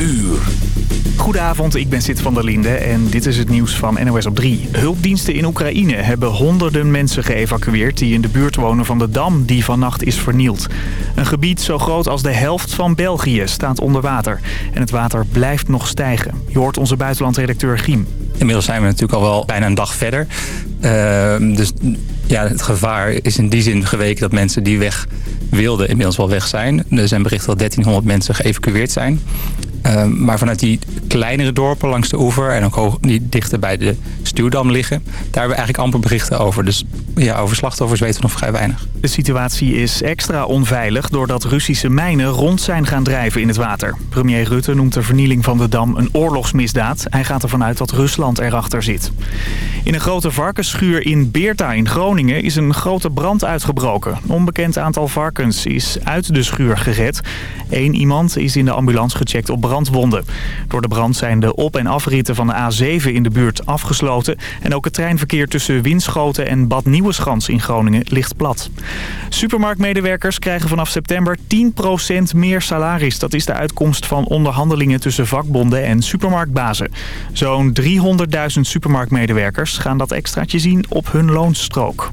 uur. Goedenavond, ik ben Sid van der Linde en dit is het nieuws van NOS op 3. Hulpdiensten in Oekraïne hebben honderden mensen geëvacueerd... die in de buurt wonen van de dam die vannacht is vernield. Een gebied zo groot als de helft van België staat onder water. En het water blijft nog stijgen. Je hoort onze buitenlandredacteur Giem. Inmiddels zijn we natuurlijk al wel bijna een dag verder. Uh, dus ja, het gevaar is in die zin geweken dat mensen die weg wilden inmiddels wel weg zijn. Er zijn berichten dat 1300 mensen geëvacueerd zijn. Uh, maar vanuit die kleinere dorpen langs de oever en ook die dichter bij de stuwdam liggen... daar hebben we eigenlijk amper berichten over. Dus ja, over slachtoffers weten we nog vrij weinig. De situatie is extra onveilig doordat Russische mijnen rond zijn gaan drijven in het water. Premier Rutte noemt de vernieling van de dam een oorlogsmisdaad. Hij gaat ervan uit dat Rusland erachter zit. In een grote varkensschuur in Beerta in Groningen is een grote brand uitgebroken. Een onbekend aantal varkens is uit de schuur gered. Eén iemand is in de ambulance gecheckt op brandwonden. Door de brand zijn de op- en afritten van de A7 in de buurt afgesloten. En ook het treinverkeer tussen Winschoten en Bad Nieuweschans in Groningen ligt plat. Supermarktmedewerkers krijgen vanaf september 10% meer salaris. Dat is de uitkomst van onderhandelingen tussen vakbonden en supermarktbazen. Zo'n 300.000 supermarktmedewerkers gaan dat extraatje zien op hun loonstrook.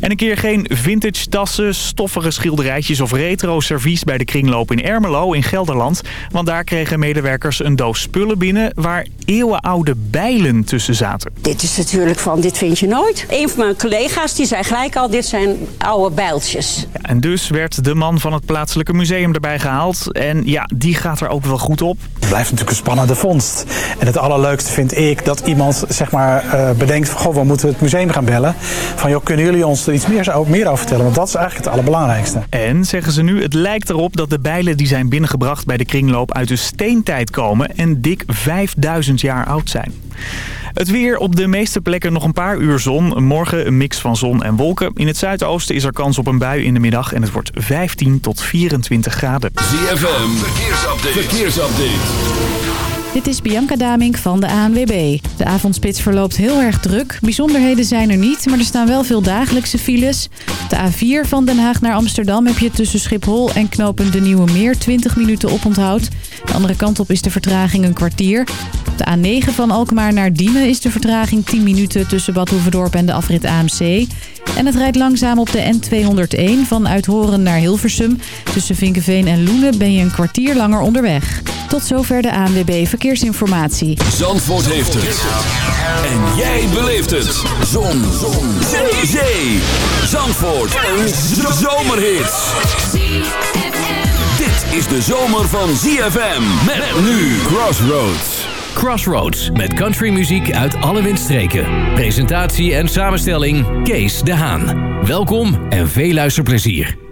En een keer geen vintage tassen, stoffige schilderijtjes of retro servies bij de kringloop in Ermelo in Gelderland. Want daar kregen medewerkers een doos spullen binnen waar eeuwenoude bijlen tussen zaten. Dit is natuurlijk van, dit vind je nooit. Een van mijn collega's die zei gelijk al, dit zijn oude bijltjes. Ja, en dus werd de man van het plaatselijke museum erbij gehaald. En ja, die gaat er ook wel goed op. Het blijft natuurlijk een spannende vondst. En het allerleukste vind ik dat iemand zeg maar uh, bedenkt van, goh, we moeten het museum gaan bellen. Van, joh, kunnen jullie ons er iets meer, meer over vertellen? Want dat is eigenlijk het allerbelangrijkste. En, zeggen ze nu, het lijkt erop dat de bijlen die zijn binnengebracht bij de kringloop uit de steentijd komen en dik 5000 jaar oud zijn. Het weer op de meeste plekken nog een paar uur zon. Morgen een mix van zon en wolken. In het zuidoosten is er kans op een bui in de middag en het wordt 15 tot 24 graden. ZFM, verkeersupdate. verkeersupdate. Dit is Bianca Damink van de ANWB. De avondspits verloopt heel erg druk. Bijzonderheden zijn er niet, maar er staan wel veel dagelijkse files. De A4 van Den Haag naar Amsterdam heb je tussen Schiphol en knopen de Nieuwe Meer 20 minuten oponthoud. De andere kant op is de vertraging een kwartier. De A9 van Alkmaar naar Diemen is de vertraging 10 minuten tussen Bad Hoevedorp en de afrit AMC. En het rijdt langzaam op de N201 van Uithoren naar Hilversum. Tussen Vinkenveen en Loenen ben je een kwartier langer onderweg. Tot zover de ANWB Verkeersinformatie. Zandvoort heeft het. En jij beleeft het. Zon. Zon. Zee. Zee. Zandvoort. Een zomerhit. Dit is de zomer van ZFM. Met nu Crossroads. Crossroads met countrymuziek uit alle windstreken. Presentatie en samenstelling Kees de Haan. Welkom en veel luisterplezier.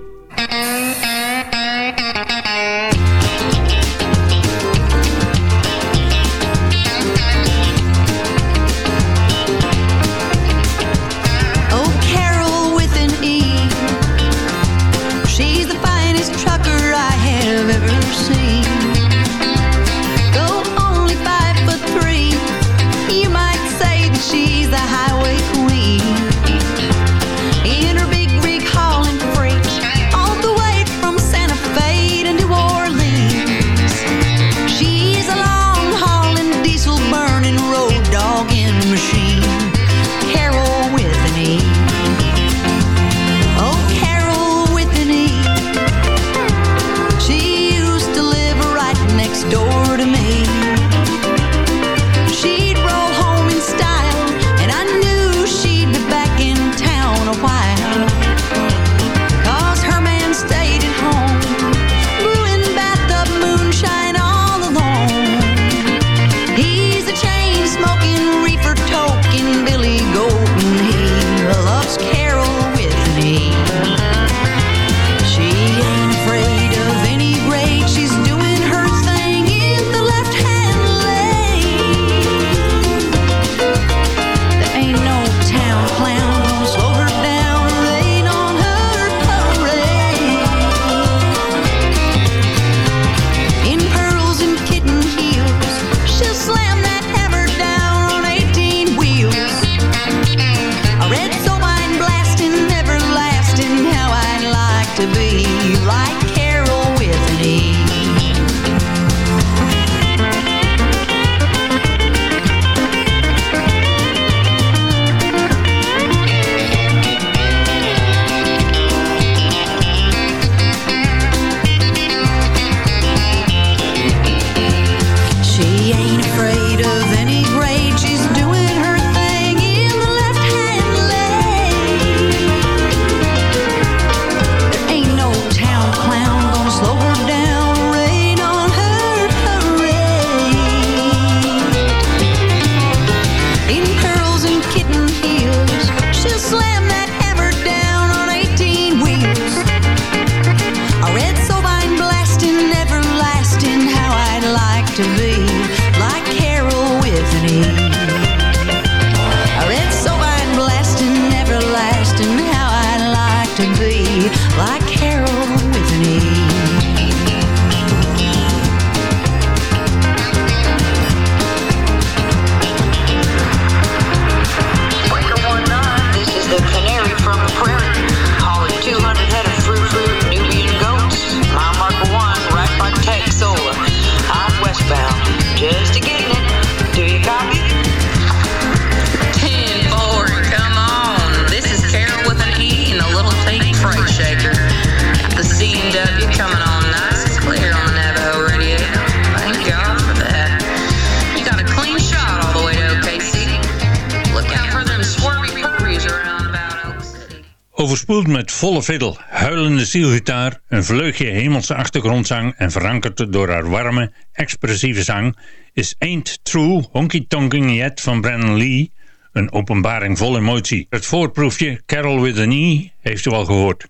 Overspoeld met volle fiddle, huilende zielgitaar, een vleugje hemelse achtergrondzang en verankerd door haar warme, expressieve zang is Ain't True Honky Tonking Yet van Brandon Lee een openbaring vol emotie. Het voorproefje Carol with an E heeft u al gehoord.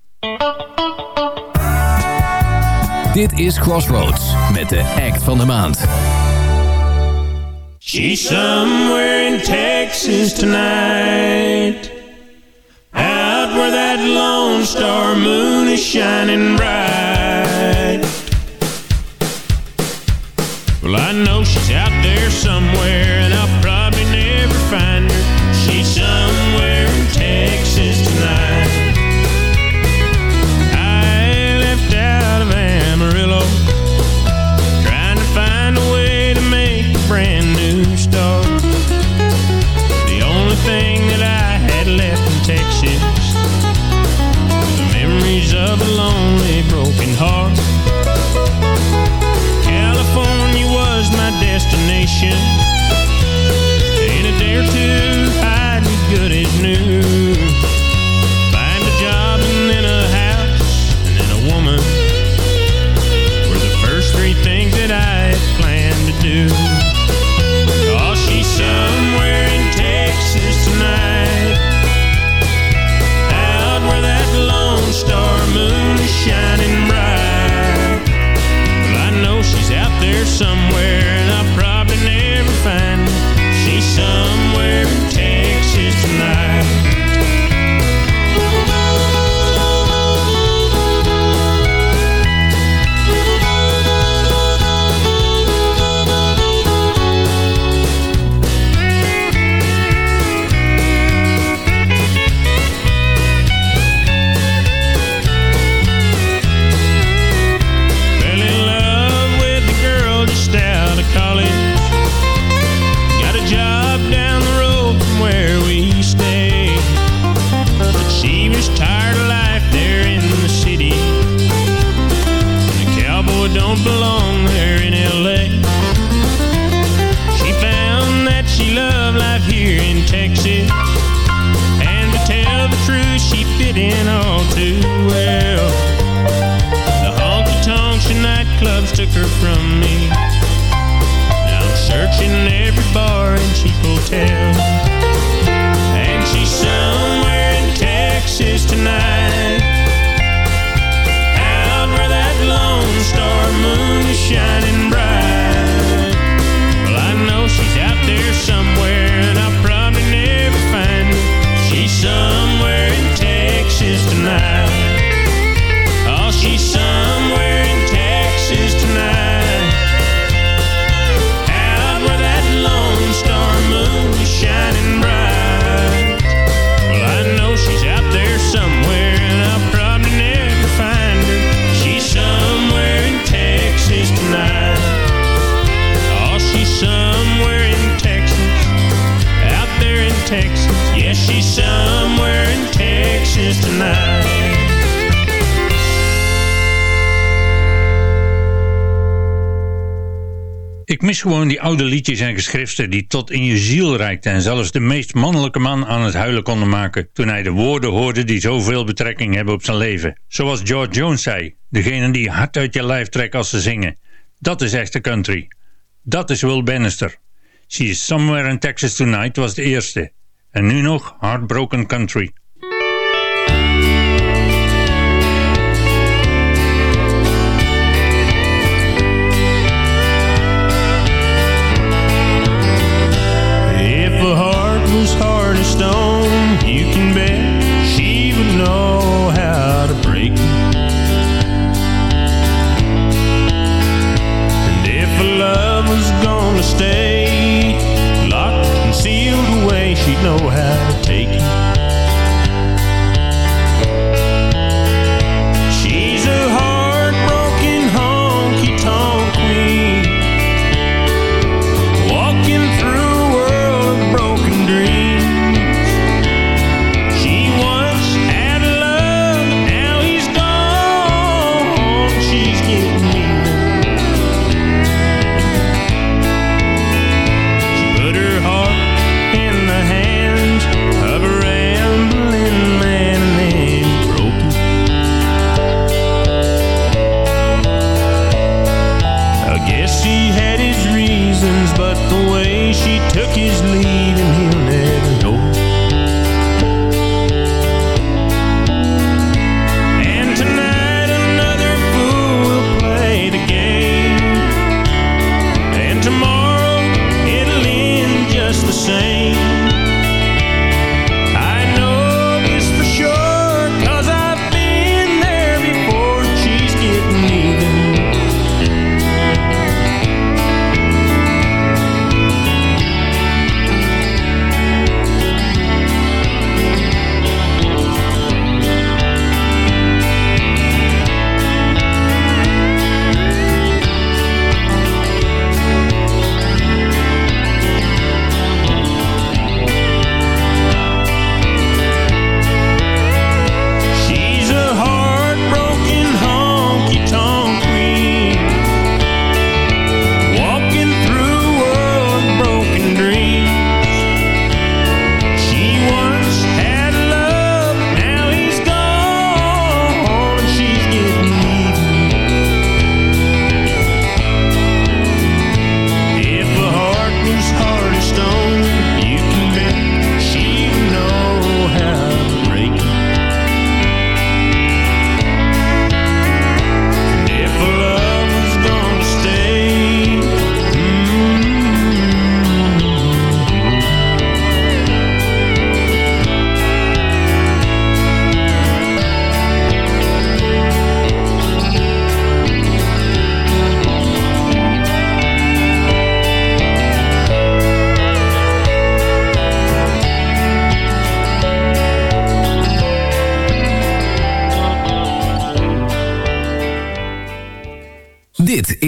Dit is Crossroads met de act van de maand. She's somewhere in Texas tonight that Lone Star moon is shining bright. Well, I know she's out there somewhere And I'll probably never find her. She's somewhere in Texas tonight. I left out of Amarillo Trying to find a way to make a brand new start gewoon die oude liedjes en geschriften die tot in je ziel reikten en zelfs de meest mannelijke man aan het huilen konden maken toen hij de woorden hoorde die zoveel betrekking hebben op zijn leven. Zoals George Jones zei, degene die hard uit je lijf trekken als ze zingen. Dat is echte country. Dat is Will Bannister. She is Somewhere in Texas Tonight was de eerste. En nu nog Heartbroken Country.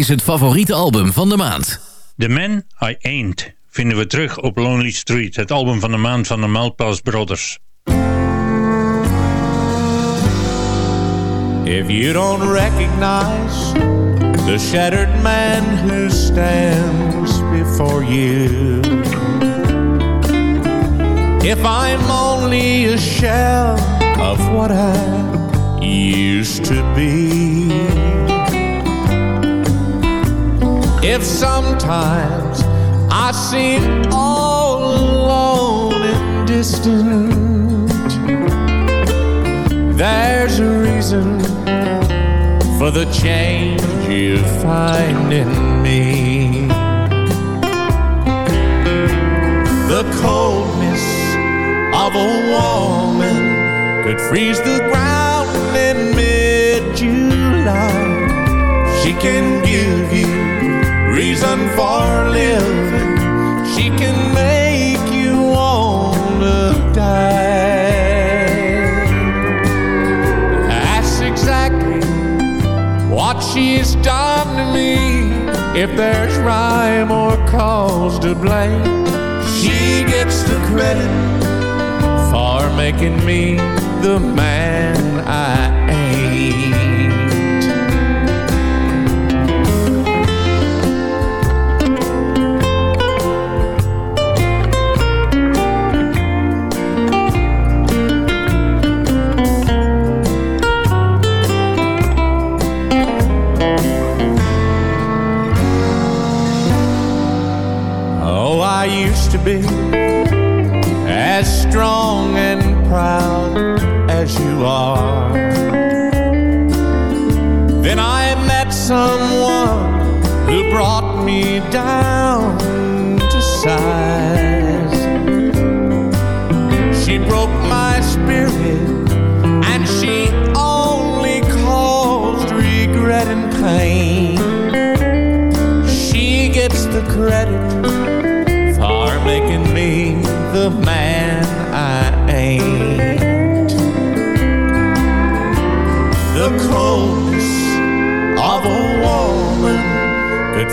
Is het favoriete album van de maand. The Man I Ain't vinden we terug op Lonely Street, het album van de maand van de Malpass Brothers. If you don't recognize the shattered man who stands before you, if I'm only a shell of what I used to be, if sometimes I seem all alone and distant, there's a reason for the change you find in me. The coldness of a woman could freeze the ground in mid-July. She can give you reason for living. She can make you wanna die. That's exactly what she's done to me. If there's rhyme or cause to blame, she gets the credit for making me the man I ain't. Be as strong and proud as you are. Then I met someone who brought me down to size.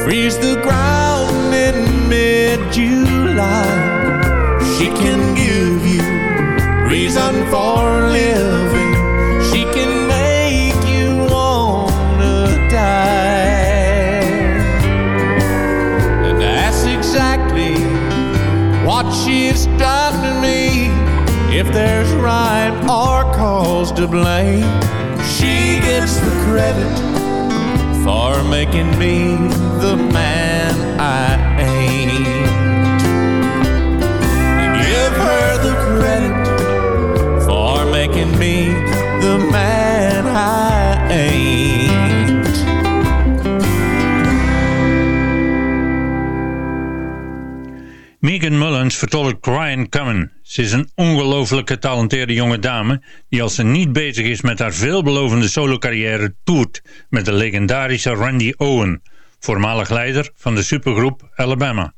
Freeze the ground in mid-July. She can give you reason for living. She can make you wanna die. And that's exactly what she's done to me. If there's rhyme or cause to blame, she gets the credit for making me the man I ain't. Give her the credit for making me the man I ain't. Megan Mullins vertolkt Ryan Common. Ze is een ongelooflijk getalenteerde jonge dame die als ze niet bezig is met haar veelbelovende solocarrière toert met de legendarische Randy Owen, voormalig leider van de supergroep Alabama.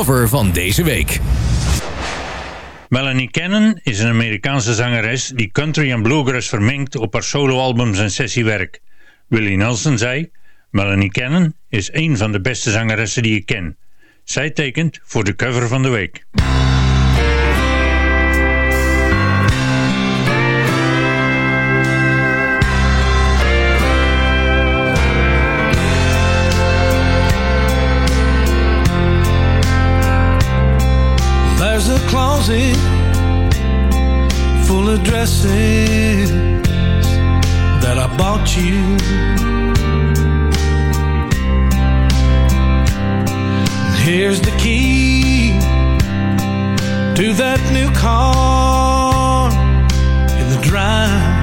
Cover van deze week. Melanie Cannon is een Amerikaanse zangeres die country en bluegrass vermengt op haar soloalbums en sessiewerk. Willie Nelson zei, Melanie Cannon is een van de beste zangeressen die ik ken. Zij tekent voor de cover van de week. Closet full of dresses that I bought you. Here's the key to that new car in the drive.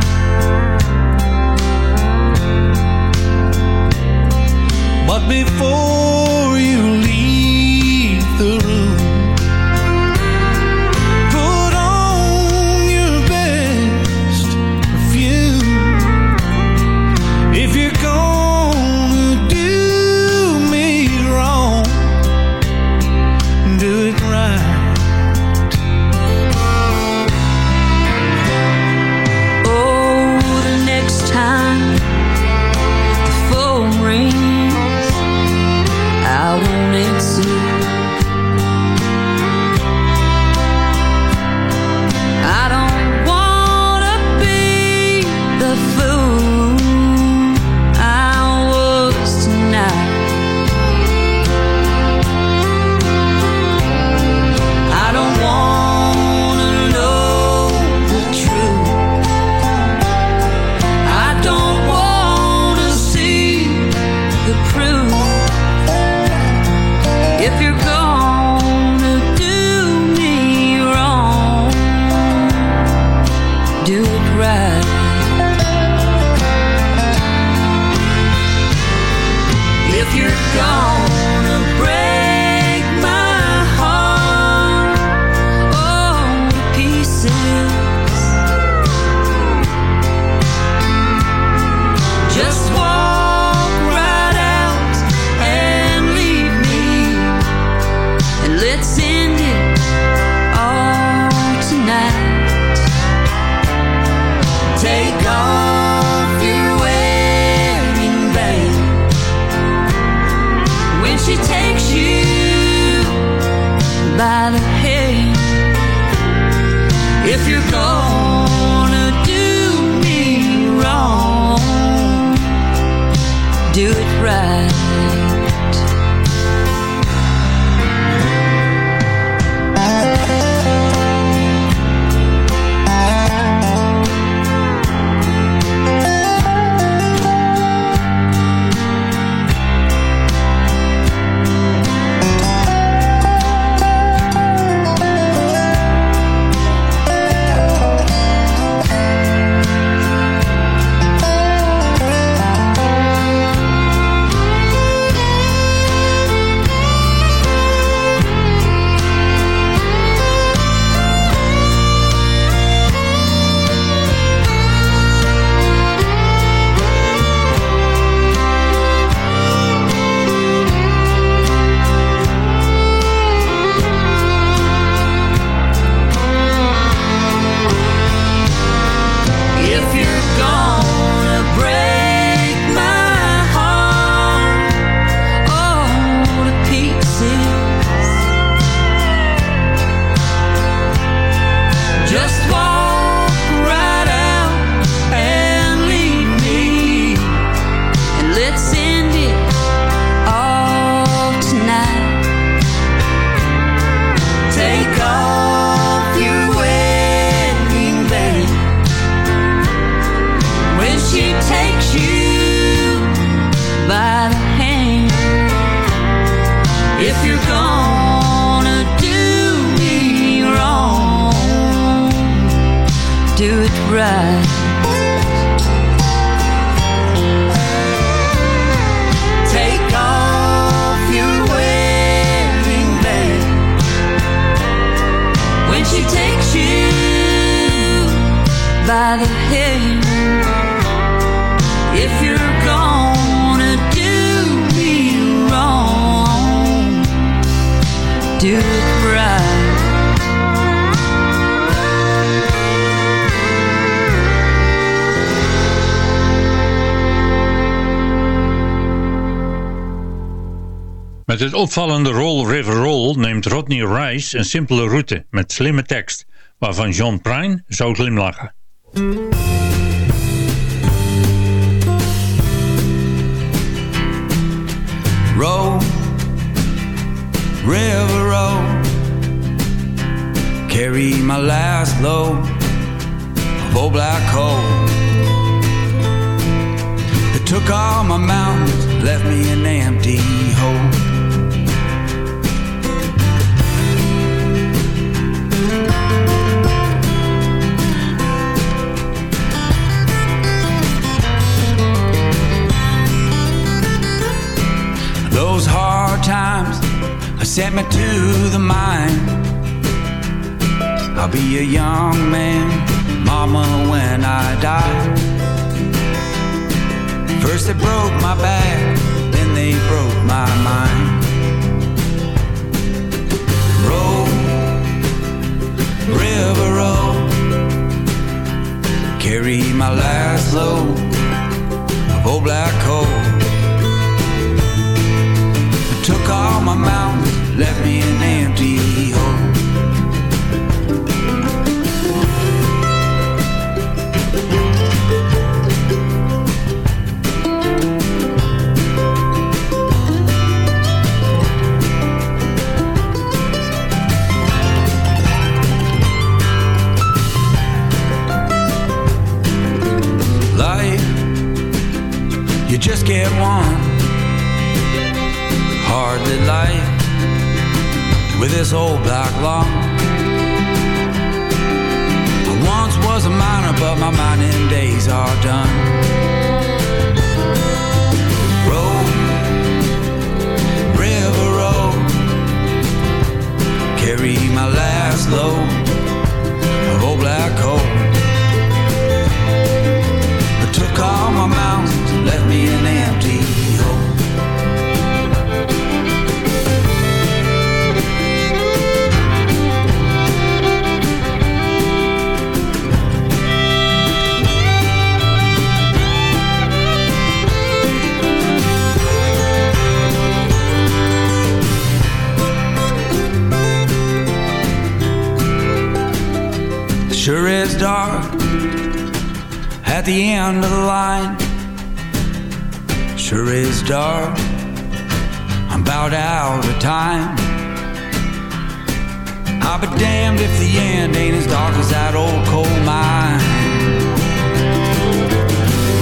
But before rise. Take off your wearing band when she takes you by the hand. If you're gonna do me wrong, do it Met het opvallende Roll River Roll neemt Rodney Rice een simpele route met slimme tekst, waarvan John Prine zou glimlachen. Roll, river roll, carry my last load of black coal. It took all my mountains, left me an empty hole. Those hard times sent me to the mine. I'll be a young man, mama, when I die. First they broke my back, then they broke my mind. Roll, river roll, carry my last load of old black coal. Mountains, left me an empty hole. Time. I'll be damned if the end ain't as dark as that old coal mine.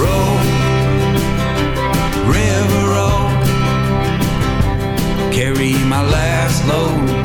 Roll, river roll, carry my last load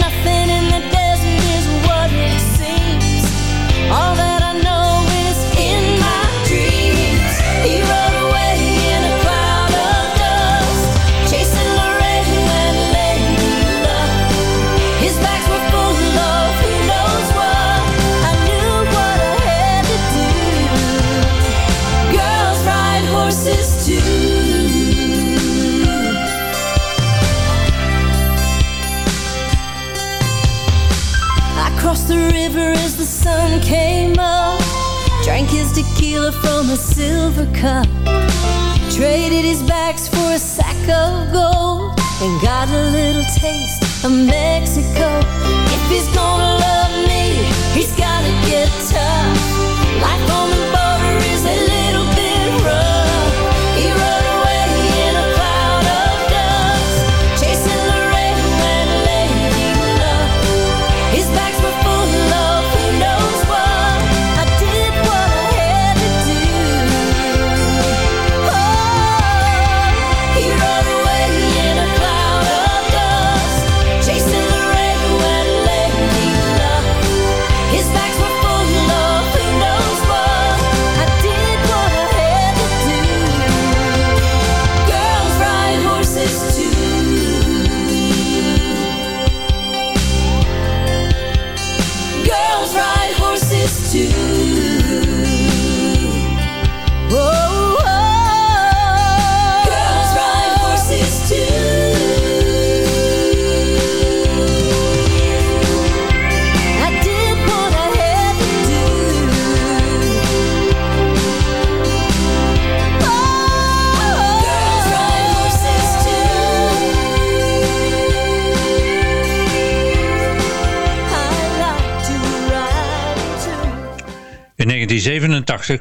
nothing. tequila from a silver cup. Traded his bags for a sack of gold and got a little taste of Mexico. If he's gonna love me, he's gotta get tough. Life on the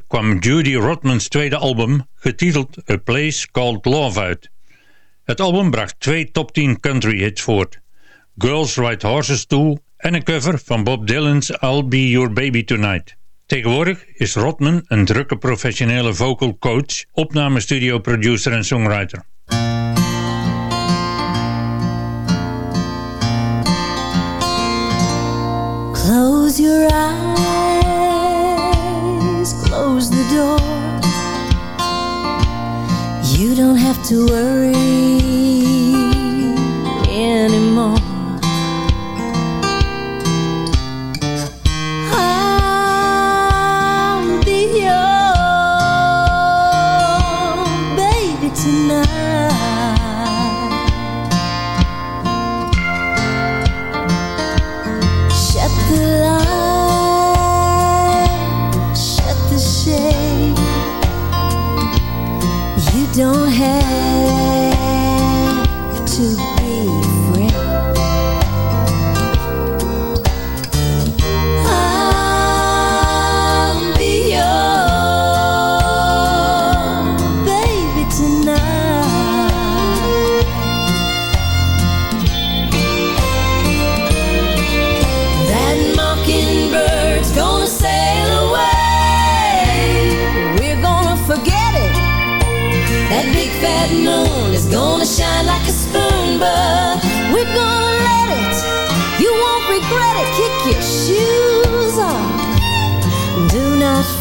kwam Judy Rodman's tweede album, getiteld A Place Called Love, uit. Het album bracht twee top 10 country hits voort. Girls Ride Horses 2 en een cover van Bob Dylan's I'll Be Your Baby Tonight. Tegenwoordig is Rodman een drukke professionele vocal coach, opnamestudio producer en songwriter. Close your eyes You don't have to worry.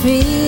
free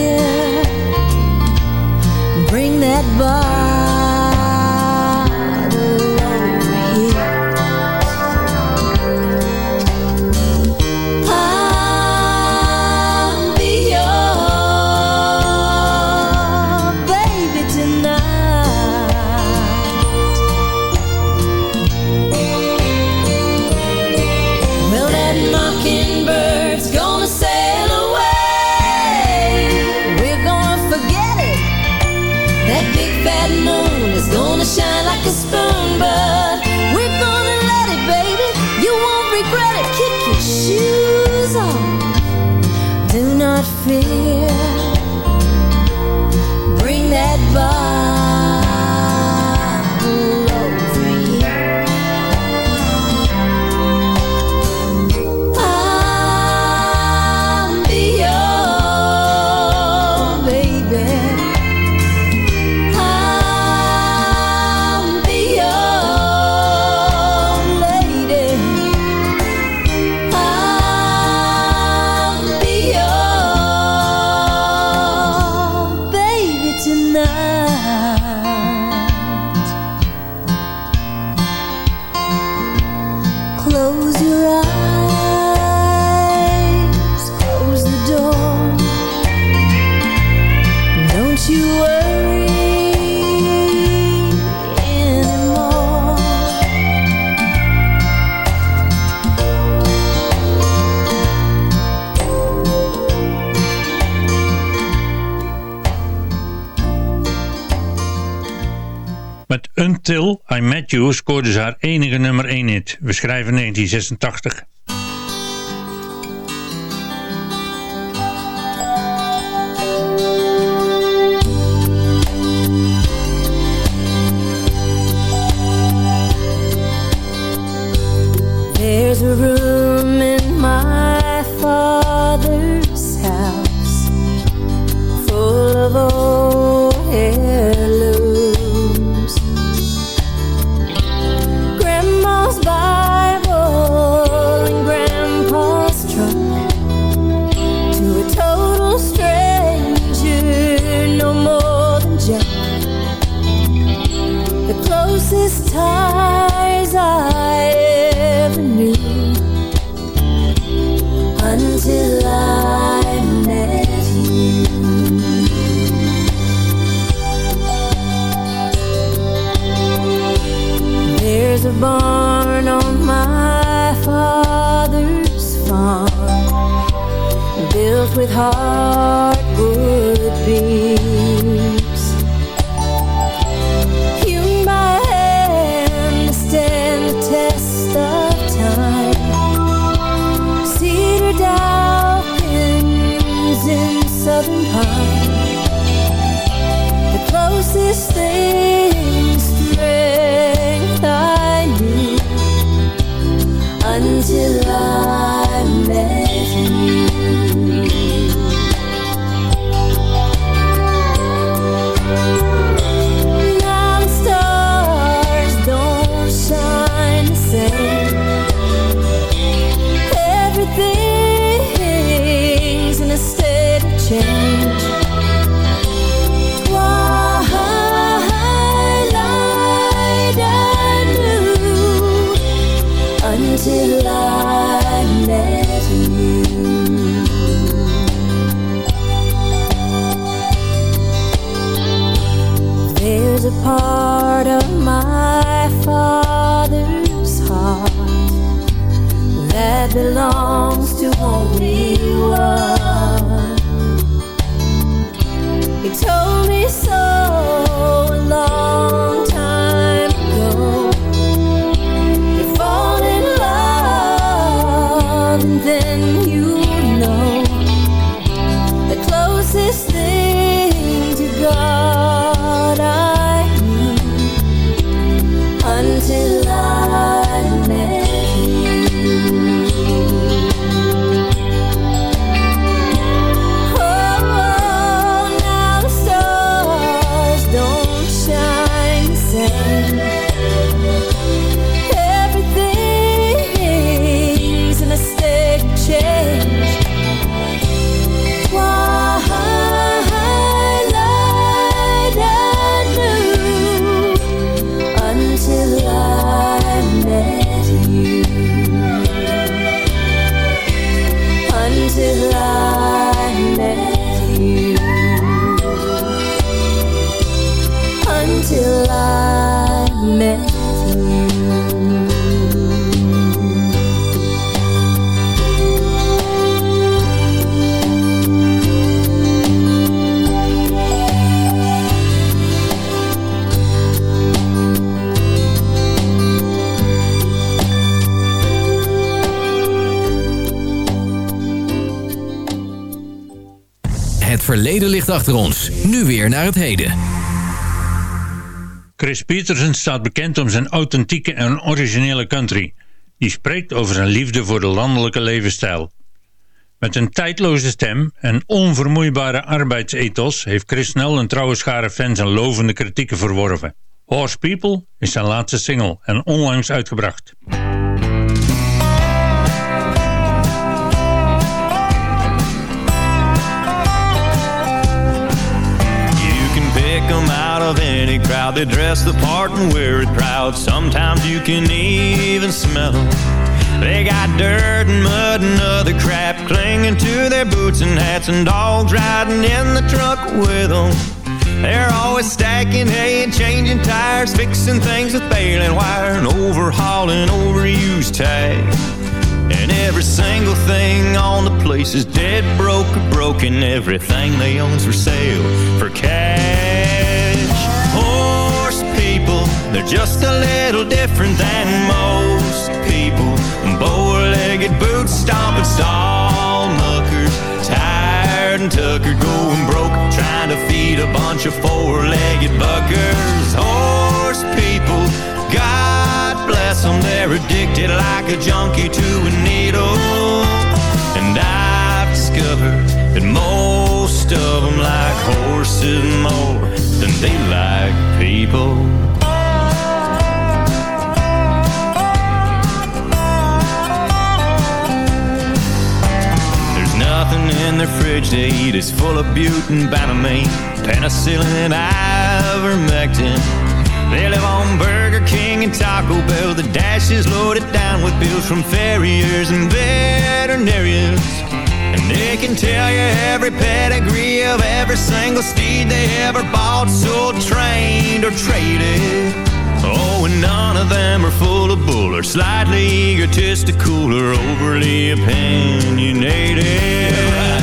Until I Met You scoorde ze haar enige nummer 1 hit. We schrijven 1986. Ligt achter ons. Nu weer naar het heden. Chris Peterson staat bekend om zijn authentieke en originele country. Die spreekt over zijn liefde voor de landelijke levensstijl. Met een tijdloze stem en onvermoeibare arbeidsethos heeft Chris snel een trouwe schare fans en lovende kritieken verworven. Horse People is zijn laatste single en onlangs uitgebracht. Of any crowd. They dress the part and wear it proud. Sometimes you can even smell them. They got dirt and mud and other crap clinging to their boots and hats and dogs riding in the truck with 'em. They're always stacking hay and changing tires, fixing things with baling wire and overhauling overused tags. And every single thing on the place is dead broke broken. Everything they own's for sale for cash. They're just a little different than most people. Bow-legged boots stomping stall muckers, tired and tuckered, going broke, trying to feed a bunch of four-legged buckers. Horse people, God bless them, they're addicted like a junkie to a needle. And I've discovered that most of them like horses more than they like people. Fridge they eat. is full of butane, banamine, penicillin, and ivermectin. They live on Burger King and Taco Bell. The dash is loaded down with bills from farriers and veterinarians. And they can tell you every pedigree of every single steed they ever bought, sold, trained, or traded. Oh, and none of them are full of bull or slightly egotistical or overly opinionated. Horse people,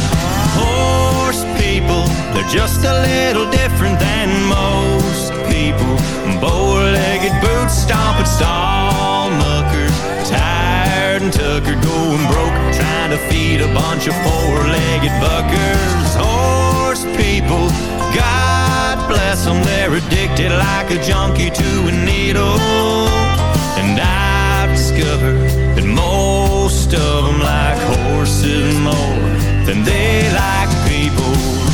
they're just a little different than most people. Bow-legged boots stomping stall muckers, tired and tuckered, going broke, trying to feed a bunch of four-legged buckers. Horse people, God bless them, they're addicted like a junkie to a needle. And I've discovered that most of them like horses more than they like people.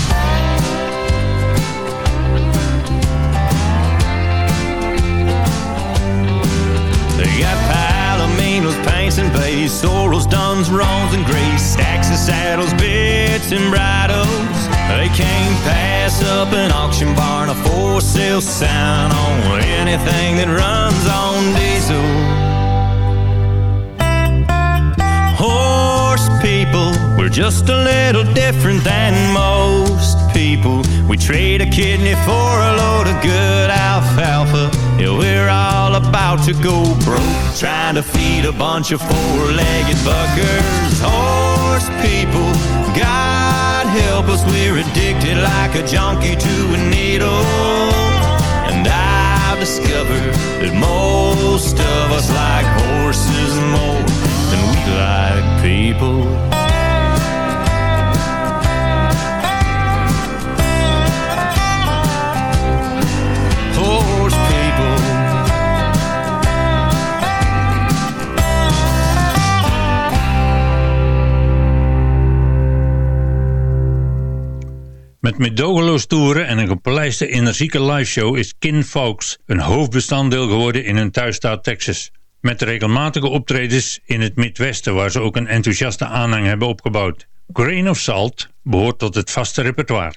Palominos, paints and bays, sorrels, duns, roans and grays, stacks of saddles, bits and bridles. They can't pass up an auction barn, a for sale sign on anything that runs on diesel. Horse people, we're just a little different than most people. We trade a kidney for a load of good alfalfa. Yeah, we're all about to go broke, trying to feed a bunch of four-legged buckers. Horse people, God help us, we're addicted like a junkie to a needle. And I've discovered that most of us like horses more than we like people. Met medogeloos toeren en een gepolijste energieke liveshow is Kin Folks een hoofdbestanddeel geworden in hun thuisstaat Texas. Met regelmatige optredens in het Midwesten waar ze ook een enthousiaste aanhang hebben opgebouwd. Grain of Salt behoort tot het vaste repertoire.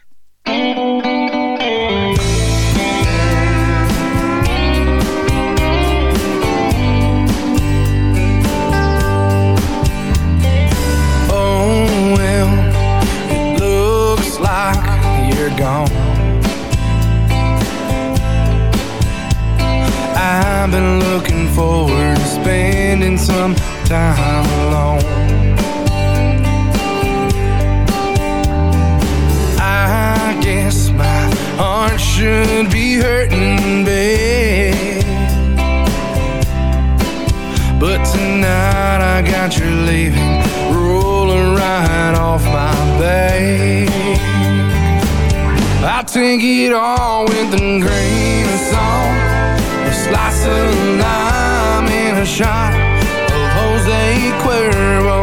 I've been looking forward to spending some time alone. I guess my heart should be hurting bad. But tonight I got your leaving rolling right off my back. I take it all with a grain of salt, slice of lime and a shot of Jose Cuervo.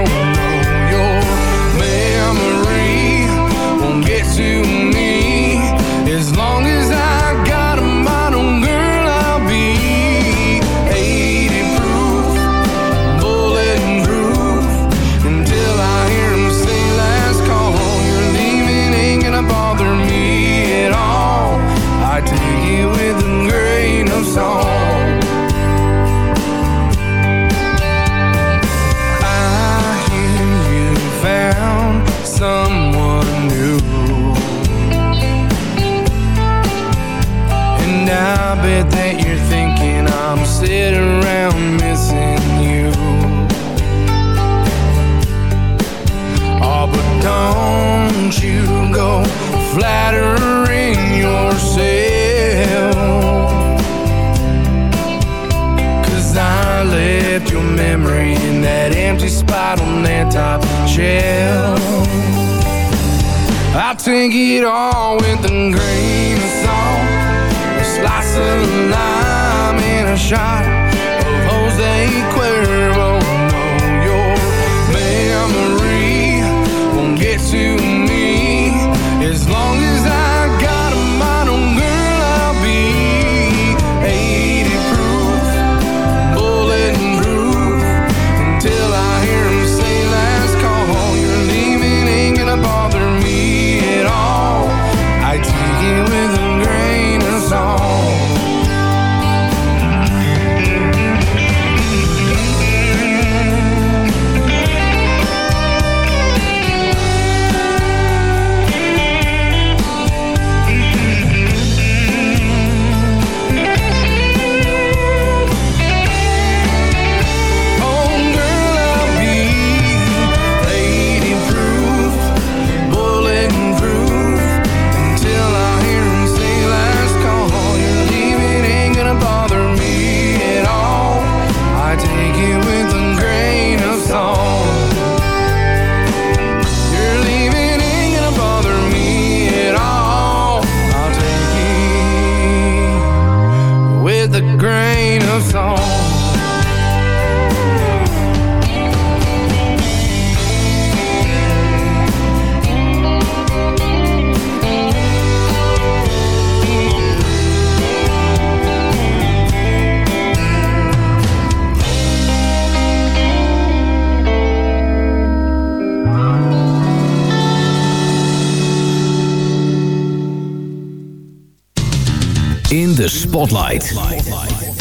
Spotlight. Spotlight.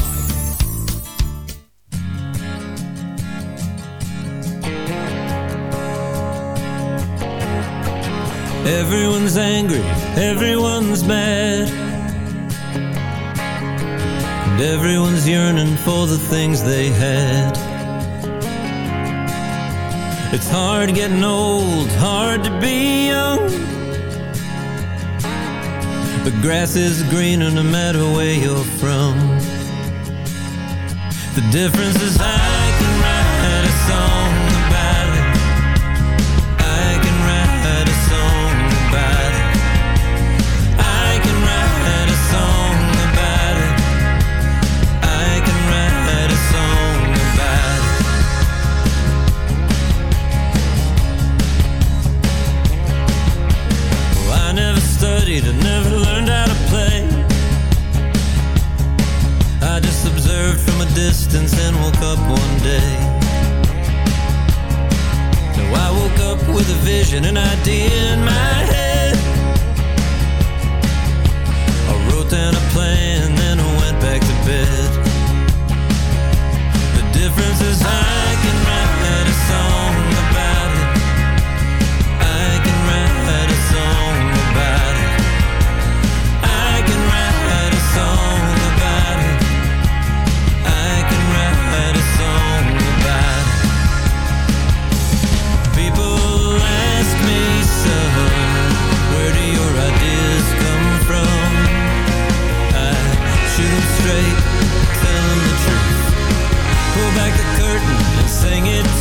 Everyone's angry, everyone's mad And everyone's yearning for the things they had It's hard getting old, hard to be young grass is greener no matter where you're from. The difference is how somebody that never learned how to play. I just observed from a distance and woke up one day. Now I woke up with a vision, an idea in my head. I wrote down a plan, and then I went back to bed. The difference is I can write a song.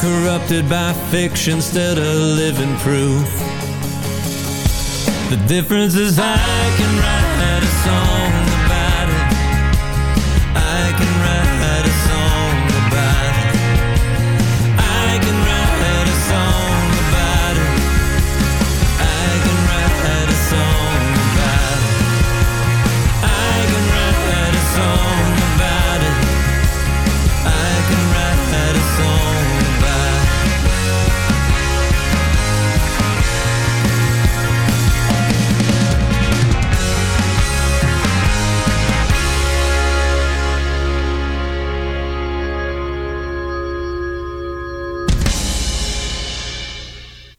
corrupted by fiction instead of living proof. The difference is I can write a song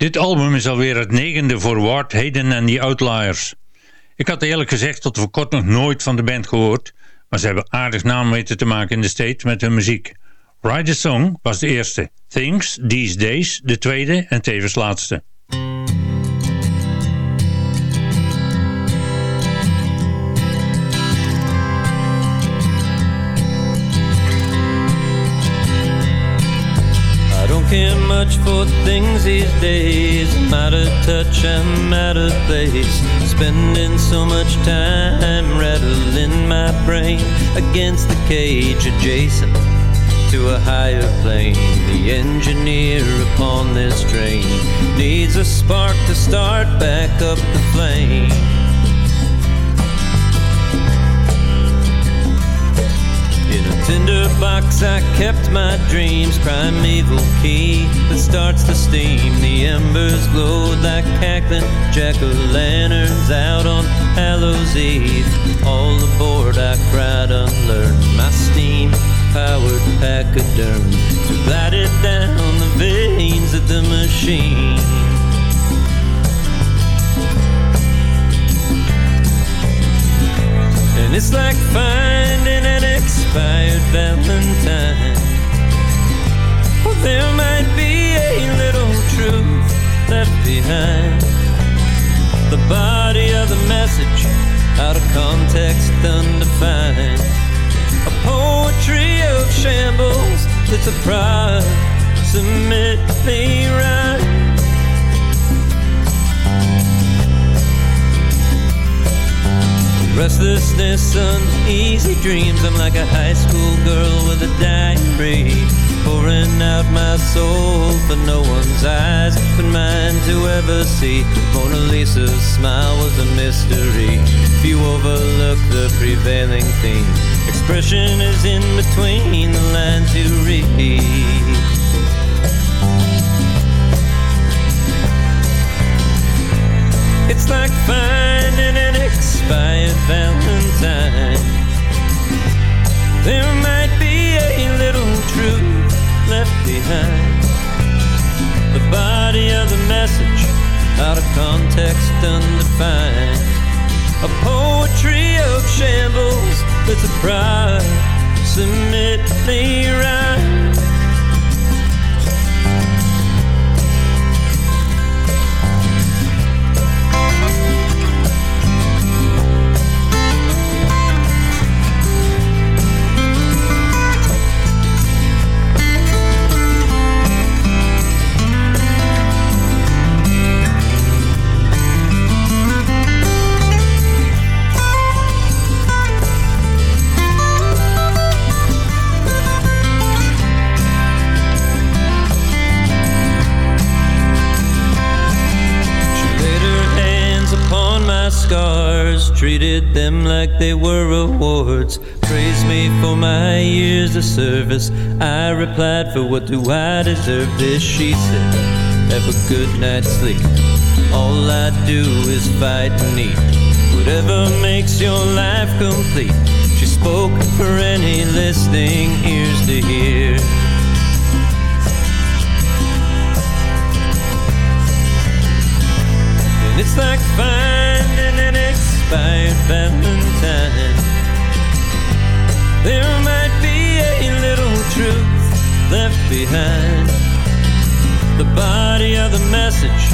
Dit album is alweer het negende voor Ward Hayden en The Outliers. Ik had eerlijk gezegd tot voor kort nog nooit van de band gehoord, maar ze hebben aardig naam weten te maken in de States met hun muziek. Ride a Song was de eerste, Things, These Days de tweede en tevens laatste. Much for things these days. I'm out of touch, I'm out of place. Spending so much time rattling my brain against the cage adjacent to a higher plane. The engineer upon this train needs a spark to start back up the flame. In a tinder box, I kept my dreams. Primeval key that starts the steam. The embers glowed like cackling jack o' lanterns out on Hallows Eve. All aboard, I cried unlearned. My steam powered pachyderm to glide it down the veins of the machine. And it's like an expired Valentine. Well, there might be a little truth left behind. The body of the message, out of context, undefined. A poetry of shambles that's approximately right. Restlessness, uneasy dreams. I'm like a high school girl with a diary. Pouring out my soul for no one's eyes but mine to ever see. Mona Lisa's smile was a mystery. If you overlook the prevailing theme, expression is in between the lines you read. It's like finding an expired Valentine. There might be a little truth left behind. The body of the message, out of context, undefined. A poetry of shambles that's approximately right. Treated them like they were awards. Praised me for my years of service. I replied, For what do I deserve this? She said, Have a good night's sleep. All I do is fight and eat. Whatever makes your life complete. She spoke for any listening ears to hear. And it's like an expired Valentine. There might be a little truth left behind. The body of the message,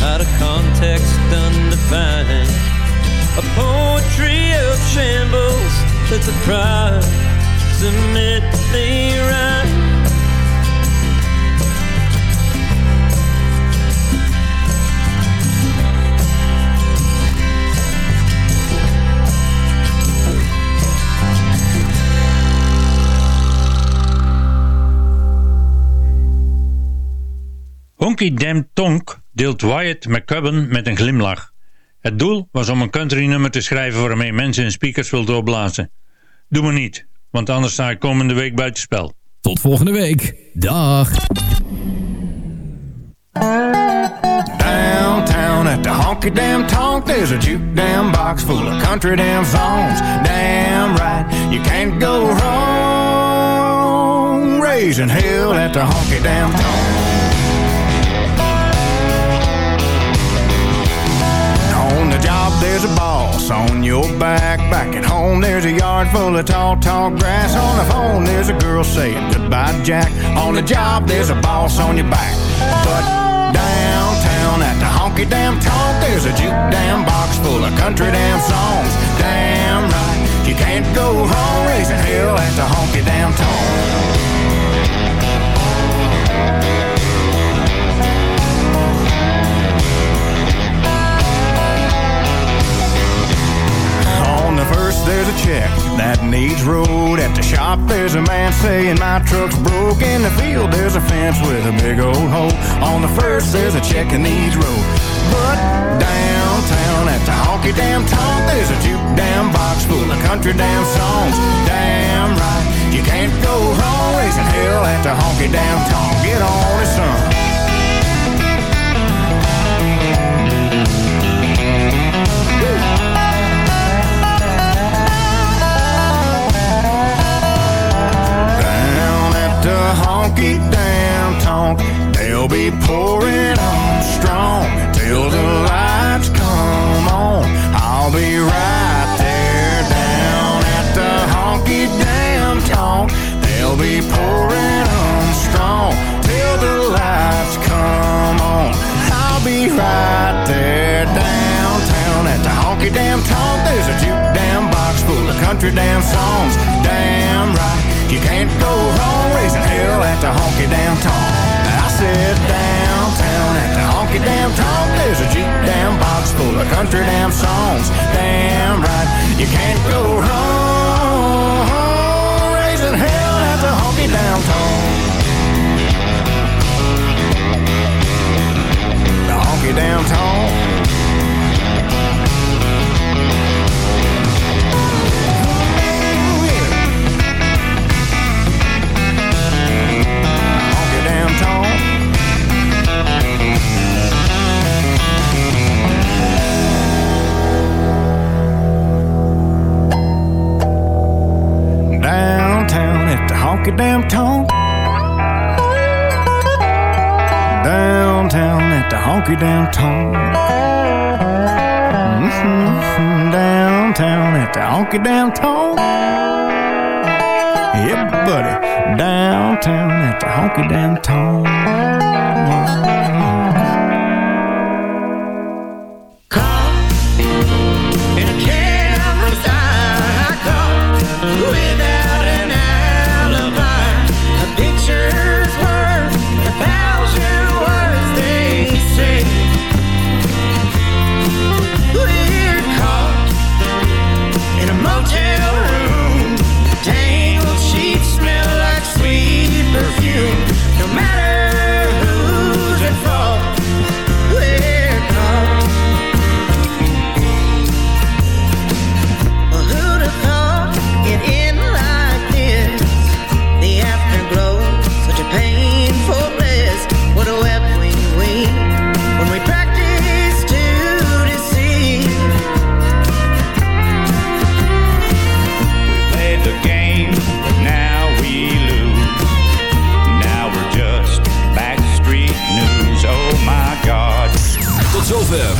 out of context, undefined. A poetry of shambles that's approximately right. Honky Damn Tonk deelt Wyatt McCubbin met een glimlach. Het doel was om een country nummer te schrijven waarmee mensen hun speakers wil doorblazen. Doe maar niet, want anders sta ik komende week buitenspel. Tot volgende week. Dag. Downtown at the honky damn tonk, there's a juke damn box full of country damn songs. Damn right, you can't go wrong raising hell at the honky damn tonk. Mouse on your back. Back at home, there's a yard full of tall, tall grass. On the phone, there's a girl saying goodbye, Jack. On the job, there's a boss on your back. But downtown at the honky damn tonk, there's a juke damn box full of country damn songs. Damn right, you can't go wrong raising hell at the honky damn tonk. There's a check that needs road. At the shop, there's a man saying my truck's broke. In the field, there's a fence with a big old hole. On the first, there's a check that needs road. But downtown at the honky damn tonk, there's a juke damn box full of country damn songs. Damn right, you can't go wrong raising hell at the honky damn. Get on it, son. The honky damn tonk, they'll be pouring on strong till the lights come on. I'll be right there down at the honky damn tonk. They'll be pouring on strong till the lights come on. I'll be right there downtown at the honky damn tonk. There's a juke damn box full of country damn songs. Damn right, you can't go wrong raising hell at the honky tonk. I said downtown at the honky tonk. There's a juke damn box full of country damn songs. Damn right, you can't go wrong raising hell at the honky tonk. The honky damn damn tonk. Mhm, Downtown at the honky damn tonk. Yeah, buddy. Downtown at the honky damn